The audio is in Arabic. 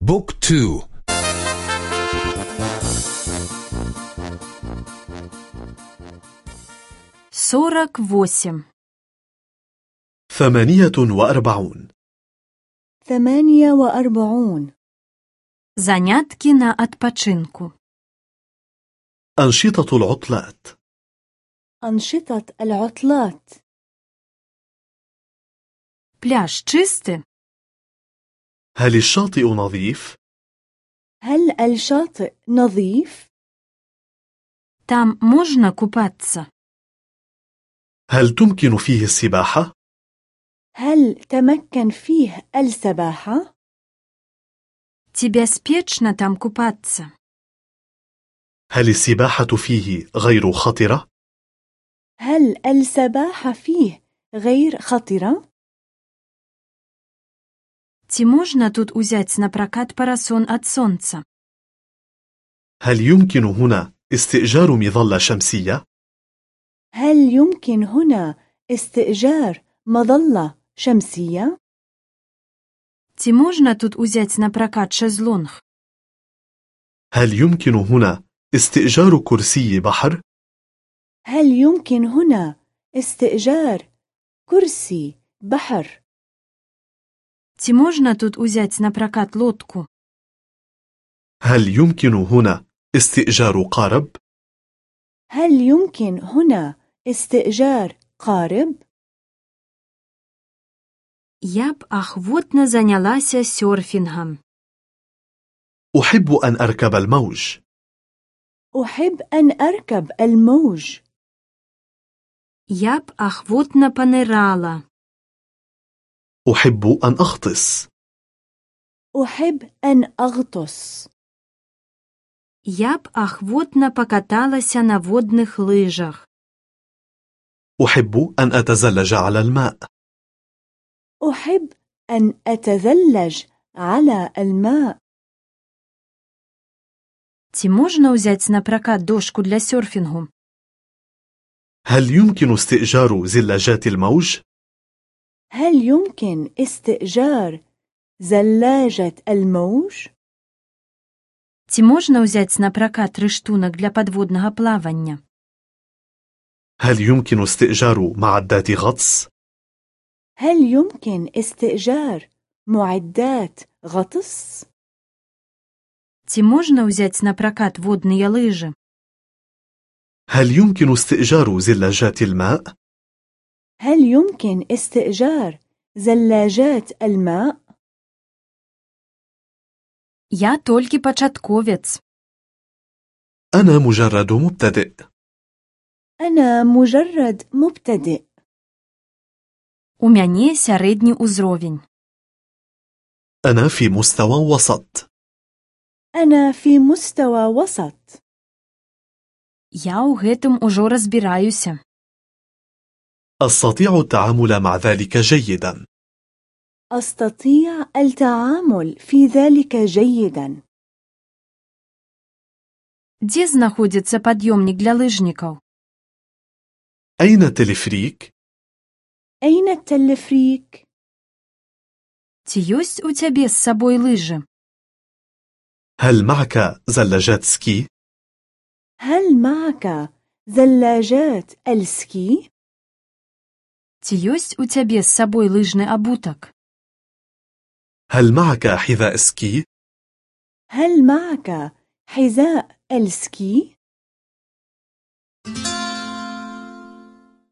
بوك تو сорок восемь ثمانية وأربعون ثمانية وأربعون Занятки на отпочинку. أنشطة العطلات أنشطة العطلات Пляж чисти? هل الشاطئ نظيف؟ هل الشاطئ نظيف؟ Там можна купатися? هل تمكن فيه السباحة؟ هل تمكن فيه السباحة؟ Ці бяспечна там купатися? هل السباحة فيه غير خطرة؟ هل السباحة فيه غير خطرة؟ Ці можна тут узяць на пракат парасон ад сонца? هل يمكن هنا استئجار مظلة شمسية؟ هل يمكن هنا استئجار مظلة شمسية؟ Ці можна тут узяць на пракат шезлонг? هل يمكن هنا استئجار كرسي بحر؟ هل يمكن هنا استئجار كرسي بحر؟ Ці можна тут узяць на пракат лодку? هل يمكن هنا استئجار قارب؟ هل يمكن هنا استئجار قارب؟ Я б ахвотна занялася сёрфінгам. أحب أن أركب الموج أحب أن أركب الموج. Я б ахвотна панырала. أحب أن أغطس أحب أن أغطس. Я б ахвотна пакаталася на водных лыжах. أحب أن أتزلج على الماء أحب أن أتزلج على الماء. Ці можна ўзяць на пракат дошку для сёрфінгу? هل يمكن استئجار زلاجات الموج؟ هل يمكن استئجار زلاجة الموج؟ Ці можна ўзяць на пракат рыштунак для падводнага плавання? هل يمكن استئجار معدات غطس؟ هل يمكن استئجار معدات غطس؟ Ці можна ўзяць на пракат водныя лыжы? هل يمكن استئجار زلاجات الماء؟ هل يمكن استئجار زلاجات الماء؟ Я толькі пачатковец. أنا مجرد مبتدئ أنا مجرد مبتدئ. У мяне сярэдні ўзровень. أنا في مستوى وسط أنا في مستوى وسط. Я ў гэтым ужо разбіраюся. أستطيع التعامل مع ذلك جيدا أستطيع التعامل في ذلك جيدا. Дзе знаходзіцца пад'ёмнік для лыжнікаў? أين التلفريك؟ أين التلفريك؟ Ці ёсць у цябе з сабой лыжы? هل معك زلاجات سكي؟ هل معك زلاجات السكي؟ Ці ёсць у цябе з сабой лыжны абутак? هل معك حذاء سكي؟ هل معك حذاء السكي؟